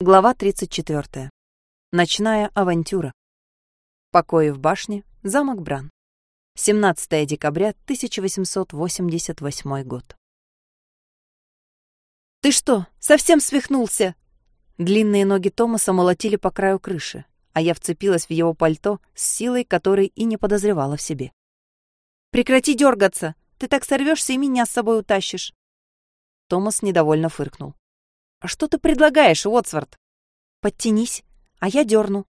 Глава 34. Ночная авантюра. Покои в башне, замок Бран. 17 декабря 1888 год. «Ты что, совсем свихнулся?» Длинные ноги Томаса молотили по краю крыши, а я вцепилась в его пальто с силой, которой и не подозревала в себе. «Прекрати дергаться! Ты так сорвешься и меня с собой утащишь!» Томас недовольно фыркнул. «А что ты предлагаешь, Уотсворт?» «Подтянись, а я дерну».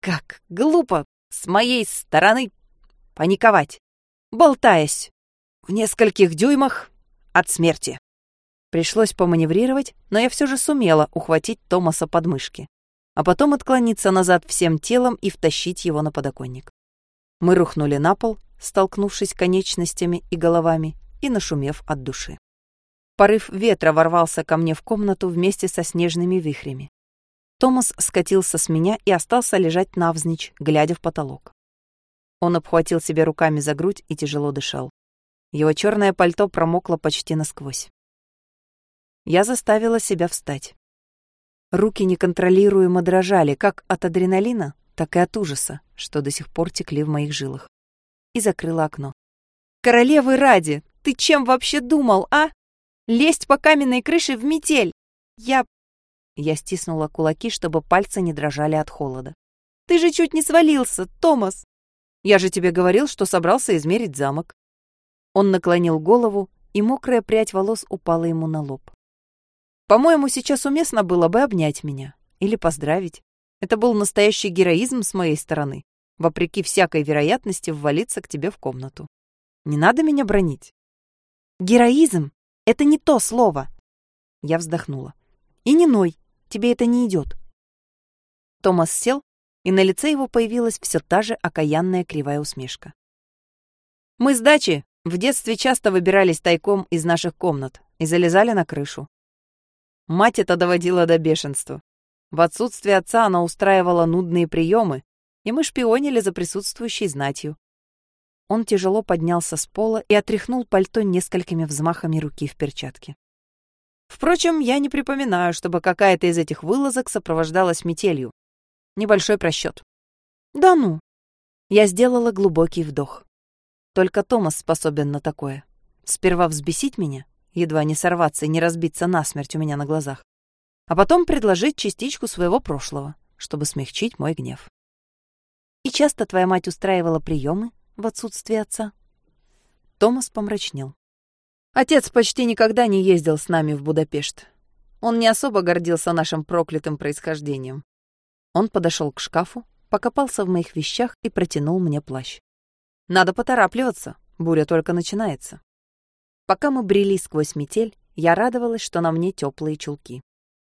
«Как глупо с моей стороны паниковать, болтаясь в нескольких дюймах от смерти». Пришлось поманеврировать, но я все же сумела ухватить Томаса под мышки, а потом отклониться назад всем телом и втащить его на подоконник. Мы рухнули на пол, столкнувшись конечностями и головами и нашумев от души. Порыв ветра ворвался ко мне в комнату вместе со снежными вихрями. Томас скатился с меня и остался лежать навзничь, глядя в потолок. Он обхватил себя руками за грудь и тяжело дышал. Его черное пальто промокло почти насквозь. Я заставила себя встать. Руки неконтролируемо дрожали как от адреналина, так и от ужаса, что до сих пор текли в моих жилах. И закрыла окно. «Королевы ради! Ты чем вообще думал, а?» Лезть по каменной крыше в метель! Я...» Я стиснула кулаки, чтобы пальцы не дрожали от холода. «Ты же чуть не свалился, Томас!» «Я же тебе говорил, что собрался измерить замок». Он наклонил голову, и мокрая прядь волос упала ему на лоб. «По-моему, сейчас уместно было бы обнять меня или поздравить. Это был настоящий героизм с моей стороны, вопреки всякой вероятности ввалиться к тебе в комнату. Не надо меня бронить». «Героизм это не то слово. Я вздохнула. И не ной, тебе это не идет. Томас сел, и на лице его появилась все та же окаянная кривая усмешка. Мы с дачи в детстве часто выбирались тайком из наших комнат и залезали на крышу. Мать это доводила до бешенства. В отсутствие отца она устраивала нудные приемы, и мы шпионили за присутствующей знатью. Он тяжело поднялся с пола и отряхнул пальто несколькими взмахами руки в перчатке. Впрочем, я не припоминаю, чтобы какая-то из этих вылазок сопровождалась метелью. Небольшой просчет. Да ну. Я сделала глубокий вдох. Только Томас способен на такое. Сперва взбесить меня, едва не сорваться и не разбиться насмерть у меня на глазах, а потом предложить частичку своего прошлого, чтобы смягчить мой гнев. И часто твоя мать устраивала приемы, в отсутствие отца. Томас помрачнел. Отец почти никогда не ездил с нами в Будапешт. Он не особо гордился нашим проклятым происхождением. Он подошел к шкафу, покопался в моих вещах и протянул мне плащ. Надо поторапливаться, буря только начинается. Пока мы брели сквозь метель, я радовалась, что на мне теплые чулки.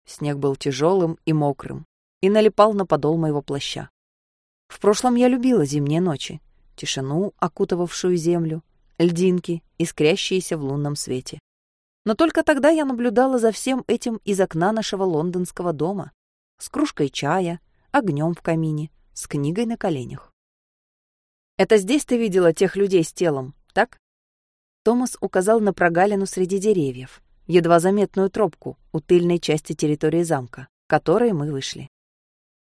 Снег был тяжелым и мокрым и налипал на подол моего плаща. В прошлом я любила зимние ночи тишину, окутывавшую землю, льдинки, искрящиеся в лунном свете. Но только тогда я наблюдала за всем этим из окна нашего лондонского дома, с кружкой чая, огнем в камине, с книгой на коленях. «Это здесь ты видела тех людей с телом, так?» Томас указал на прогалину среди деревьев, едва заметную тропку у тыльной части территории замка, которой мы вышли.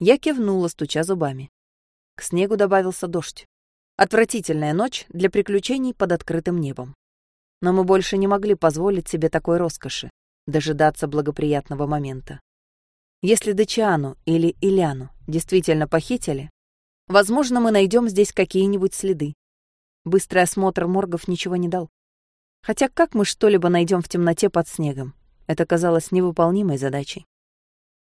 Я кивнула, стуча зубами. К снегу добавился дождь. Отвратительная ночь для приключений под открытым небом. Но мы больше не могли позволить себе такой роскоши — дожидаться благоприятного момента. Если Дачиану или Иляну действительно похитили, возможно, мы найдем здесь какие-нибудь следы. Быстрый осмотр моргов ничего не дал. Хотя как мы что-либо найдем в темноте под снегом? Это казалось невыполнимой задачей.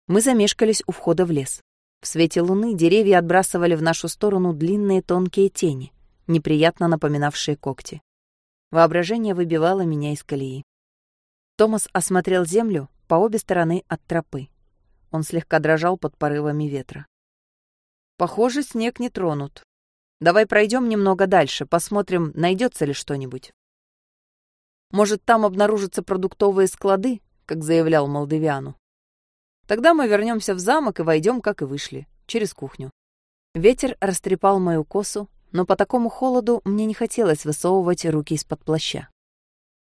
Мы замешкались у входа в лес. В свете луны деревья отбрасывали в нашу сторону длинные тонкие тени, неприятно напоминавшие когти. Воображение выбивало меня из колеи. Томас осмотрел землю по обе стороны от тропы. Он слегка дрожал под порывами ветра. «Похоже, снег не тронут. Давай пройдем немного дальше, посмотрим, найдется ли что-нибудь. Может, там обнаружатся продуктовые склады, как заявлял Молдавиану. Тогда мы вернемся в замок и войдем, как и вышли, через кухню. Ветер растрепал мою косу, но по такому холоду мне не хотелось высовывать руки из-под плаща.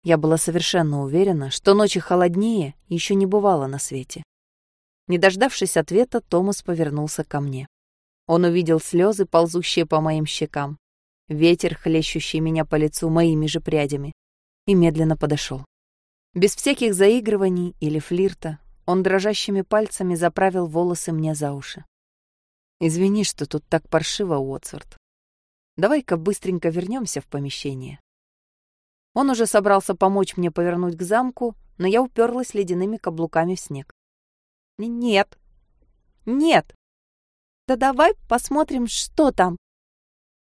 Я была совершенно уверена, что ночи холоднее еще не бывало на свете. Не дождавшись ответа, Томас повернулся ко мне. Он увидел слезы, ползущие по моим щекам, ветер, хлещущий меня по лицу моими же прядями, и медленно подошел. Без всяких заигрываний или флирта он дрожащими пальцами заправил волосы мне за уши. «Извини, что тут так паршиво, Уотсворт. Давай-ка быстренько вернемся в помещение». Он уже собрался помочь мне повернуть к замку, но я уперлась ледяными каблуками в снег. «Нет! Нет! Да давай посмотрим, что там!»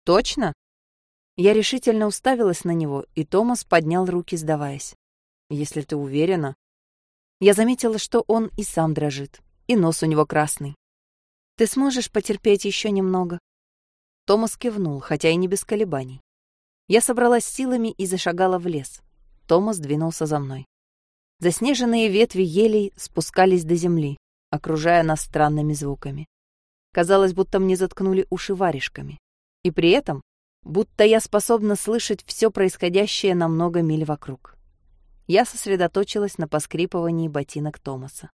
«Точно?» Я решительно уставилась на него, и Томас поднял руки, сдаваясь. «Если ты уверена...» Я заметила, что он и сам дрожит, и нос у него красный. «Ты сможешь потерпеть еще немного?» Томас кивнул, хотя и не без колебаний. Я собралась силами и зашагала в лес. Томас двинулся за мной. Заснеженные ветви елей спускались до земли, окружая нас странными звуками. Казалось, будто мне заткнули уши варежками. И при этом будто я способна слышать все происходящее на много миль вокруг. Я сосредоточилась на поскрипывании ботинок Томаса.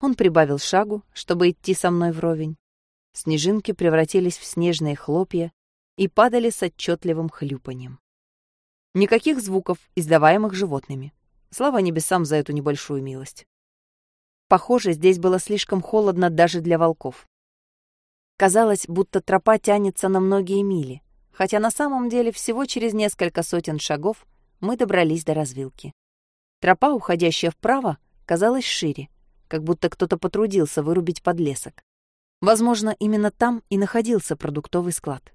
Он прибавил шагу, чтобы идти со мной вровень. Снежинки превратились в снежные хлопья и падали с отчетливым хлюпаньем. Никаких звуков, издаваемых животными. Слава небесам за эту небольшую милость. Похоже, здесь было слишком холодно даже для волков. Казалось, будто тропа тянется на многие мили, хотя на самом деле всего через несколько сотен шагов мы добрались до развилки. Тропа, уходящая вправо, казалась шире, как будто кто-то потрудился вырубить подлесок. Возможно, именно там и находился продуктовый склад.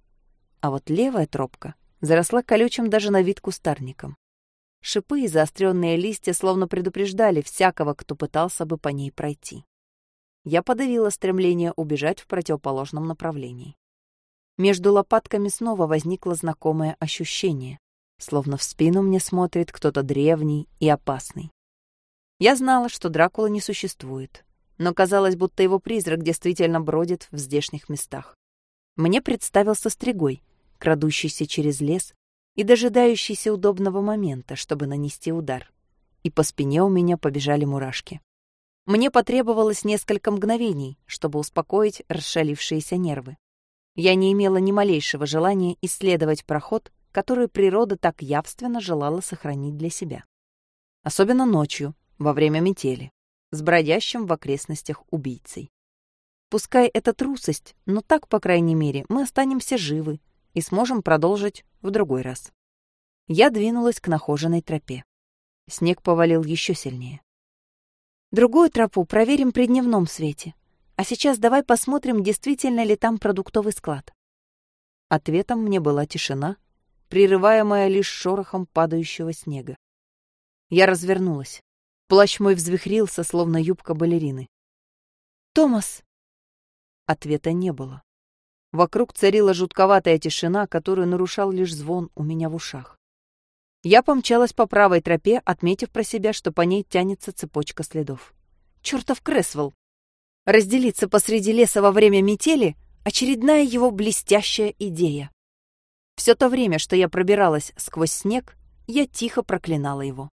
А вот левая тропка заросла колючим даже на вид кустарником. Шипы и заостренные листья словно предупреждали всякого, кто пытался бы по ней пройти. Я подавила стремление убежать в противоположном направлении. Между лопатками снова возникло знакомое ощущение, словно в спину мне смотрит кто-то древний и опасный. Я знала, что Дракула не существует, но казалось, будто его призрак действительно бродит в здешних местах. Мне представился стригой, крадущийся через лес и дожидающийся удобного момента, чтобы нанести удар. И по спине у меня побежали мурашки. Мне потребовалось несколько мгновений, чтобы успокоить расшалившиеся нервы. Я не имела ни малейшего желания исследовать проход, который природа так явственно желала сохранить для себя. Особенно ночью, во время метели, с бродящим в окрестностях убийцей. Пускай это трусость, но так, по крайней мере, мы останемся живы и сможем продолжить в другой раз. Я двинулась к нахоженной тропе. Снег повалил еще сильнее. Другую тропу проверим при дневном свете, а сейчас давай посмотрим, действительно ли там продуктовый склад. Ответом мне была тишина, прерываемая лишь шорохом падающего снега. Я развернулась. Плащ мой взвихрился, словно юбка балерины. «Томас!» Ответа не было. Вокруг царила жутковатая тишина, которую нарушал лишь звон у меня в ушах. Я помчалась по правой тропе, отметив про себя, что по ней тянется цепочка следов. Чёртов Кресвелл! Разделиться посреди леса во время метели — очередная его блестящая идея. Все то время, что я пробиралась сквозь снег, я тихо проклинала его.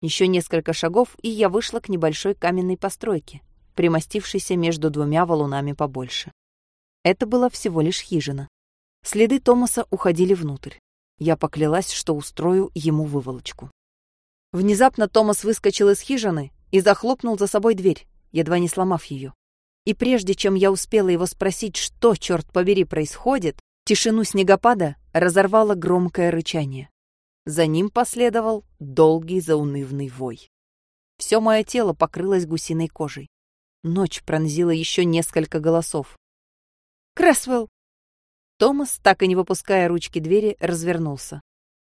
Еще несколько шагов, и я вышла к небольшой каменной постройке, примостившейся между двумя валунами побольше. Это была всего лишь хижина. Следы Томаса уходили внутрь. Я поклялась, что устрою ему выволочку. Внезапно Томас выскочил из хижины и захлопнул за собой дверь едва не сломав ее. И прежде чем я успела его спросить, что, черт побери, происходит, тишину снегопада разорвало громкое рычание. За ним последовал долгий заунывный вой. Все мое тело покрылось гусиной кожей. Ночь пронзила еще несколько голосов. «Крэсвелл!» Томас, так и не выпуская ручки двери, развернулся.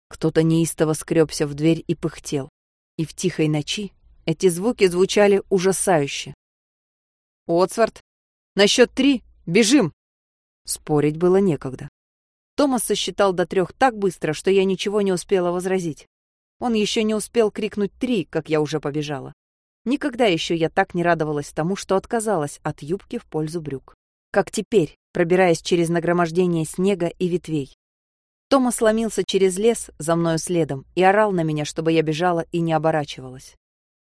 Кто-то неистово скребся в дверь и пыхтел. И в тихой ночи эти звуки звучали ужасающе. «Отсворт, на счет три бежим!» Спорить было некогда. Томас сосчитал до трех так быстро, что я ничего не успела возразить. Он еще не успел крикнуть «три», как я уже побежала. Никогда еще я так не радовалась тому, что отказалась от юбки в пользу брюк. Как теперь, пробираясь через нагромождение снега и ветвей. Томас сломился через лес за мною следом и орал на меня, чтобы я бежала и не оборачивалась.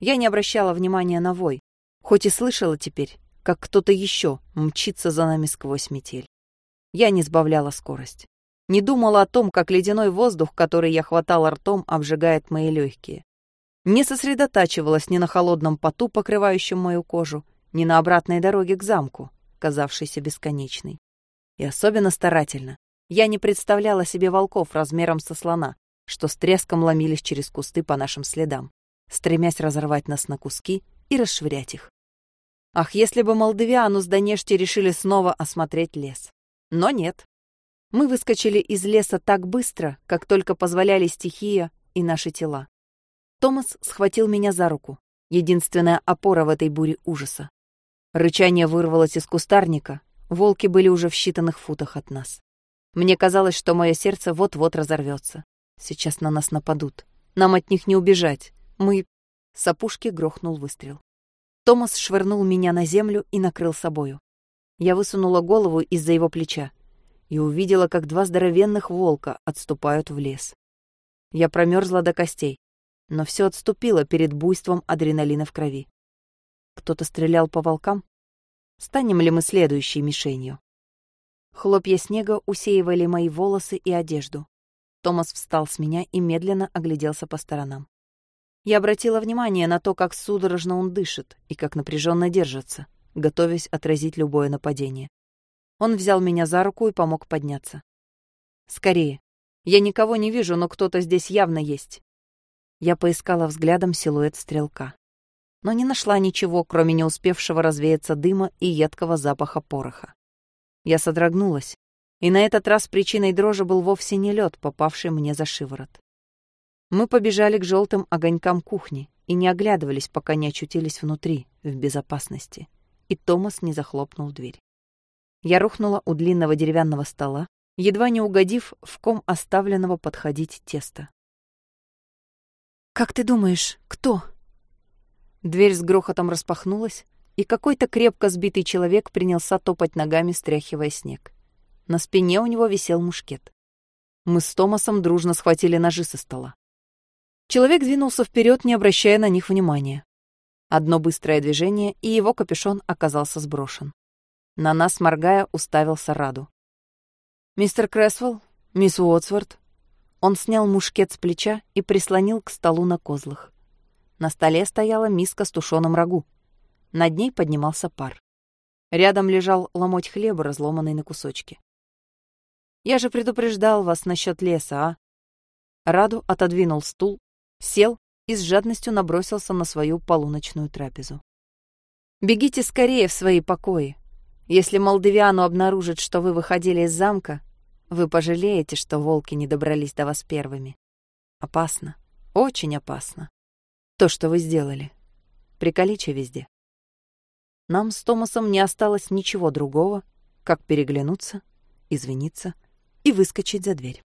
Я не обращала внимания на вой, Хоть и слышала теперь, как кто-то еще мчится за нами сквозь метель. Я не сбавляла скорость. Не думала о том, как ледяной воздух, который я хватала ртом, обжигает мои легкие. Не сосредотачивалась ни на холодном поту, покрывающем мою кожу, ни на обратной дороге к замку, казавшейся бесконечной. И особенно старательно я не представляла себе волков размером со слона, что с треском ломились через кусты по нашим следам, стремясь разорвать нас на куски и расшвырять их. Ах, если бы Молдавиану с Донешти решили снова осмотреть лес. Но нет. Мы выскочили из леса так быстро, как только позволяли стихия и наши тела. Томас схватил меня за руку, единственная опора в этой буре ужаса. Рычание вырвалось из кустарника, волки были уже в считанных футах от нас. Мне казалось, что мое сердце вот-вот разорвется. Сейчас на нас нападут. Нам от них не убежать. Мы... С опушки грохнул выстрел. Томас швырнул меня на землю и накрыл собою. Я высунула голову из-за его плеча и увидела, как два здоровенных волка отступают в лес. Я промерзла до костей, но все отступило перед буйством адреналина в крови. Кто-то стрелял по волкам? Станем ли мы следующей мишенью? Хлопья снега усеивали мои волосы и одежду. Томас встал с меня и медленно огляделся по сторонам. Я обратила внимание на то, как судорожно он дышит и как напряженно держится, готовясь отразить любое нападение. Он взял меня за руку и помог подняться. «Скорее. Я никого не вижу, но кто-то здесь явно есть». Я поискала взглядом силуэт стрелка. Но не нашла ничего, кроме не успевшего развеяться дыма и едкого запаха пороха. Я содрогнулась, и на этот раз причиной дрожи был вовсе не лед, попавший мне за шиворот. Мы побежали к желтым огонькам кухни и не оглядывались, пока не очутились внутри, в безопасности, и Томас не захлопнул дверь. Я рухнула у длинного деревянного стола, едва не угодив в ком оставленного подходить теста. «Как ты думаешь, кто?» Дверь с грохотом распахнулась, и какой-то крепко сбитый человек принялся топать ногами, стряхивая снег. На спине у него висел мушкет. Мы с Томасом дружно схватили ножи со стола. Человек двинулся вперед, не обращая на них внимания. Одно быстрое движение, и его капюшон оказался сброшен. На нас, моргая, уставился Раду. «Мистер Крэсвелл? Мисс Уотсворт?» Он снял мушкет с плеча и прислонил к столу на козлах. На столе стояла миска с тушеным рагу. Над ней поднимался пар. Рядом лежал ломоть хлеба, разломанный на кусочки. «Я же предупреждал вас насчет леса, а?» Раду отодвинул стул, сел и с жадностью набросился на свою полуночную трапезу. «Бегите скорее в свои покои. Если Молдавиану обнаружит, что вы выходили из замка, вы пожалеете, что волки не добрались до вас первыми. Опасно, очень опасно. То, что вы сделали. Приколичи везде. Нам с Томасом не осталось ничего другого, как переглянуться, извиниться и выскочить за дверь.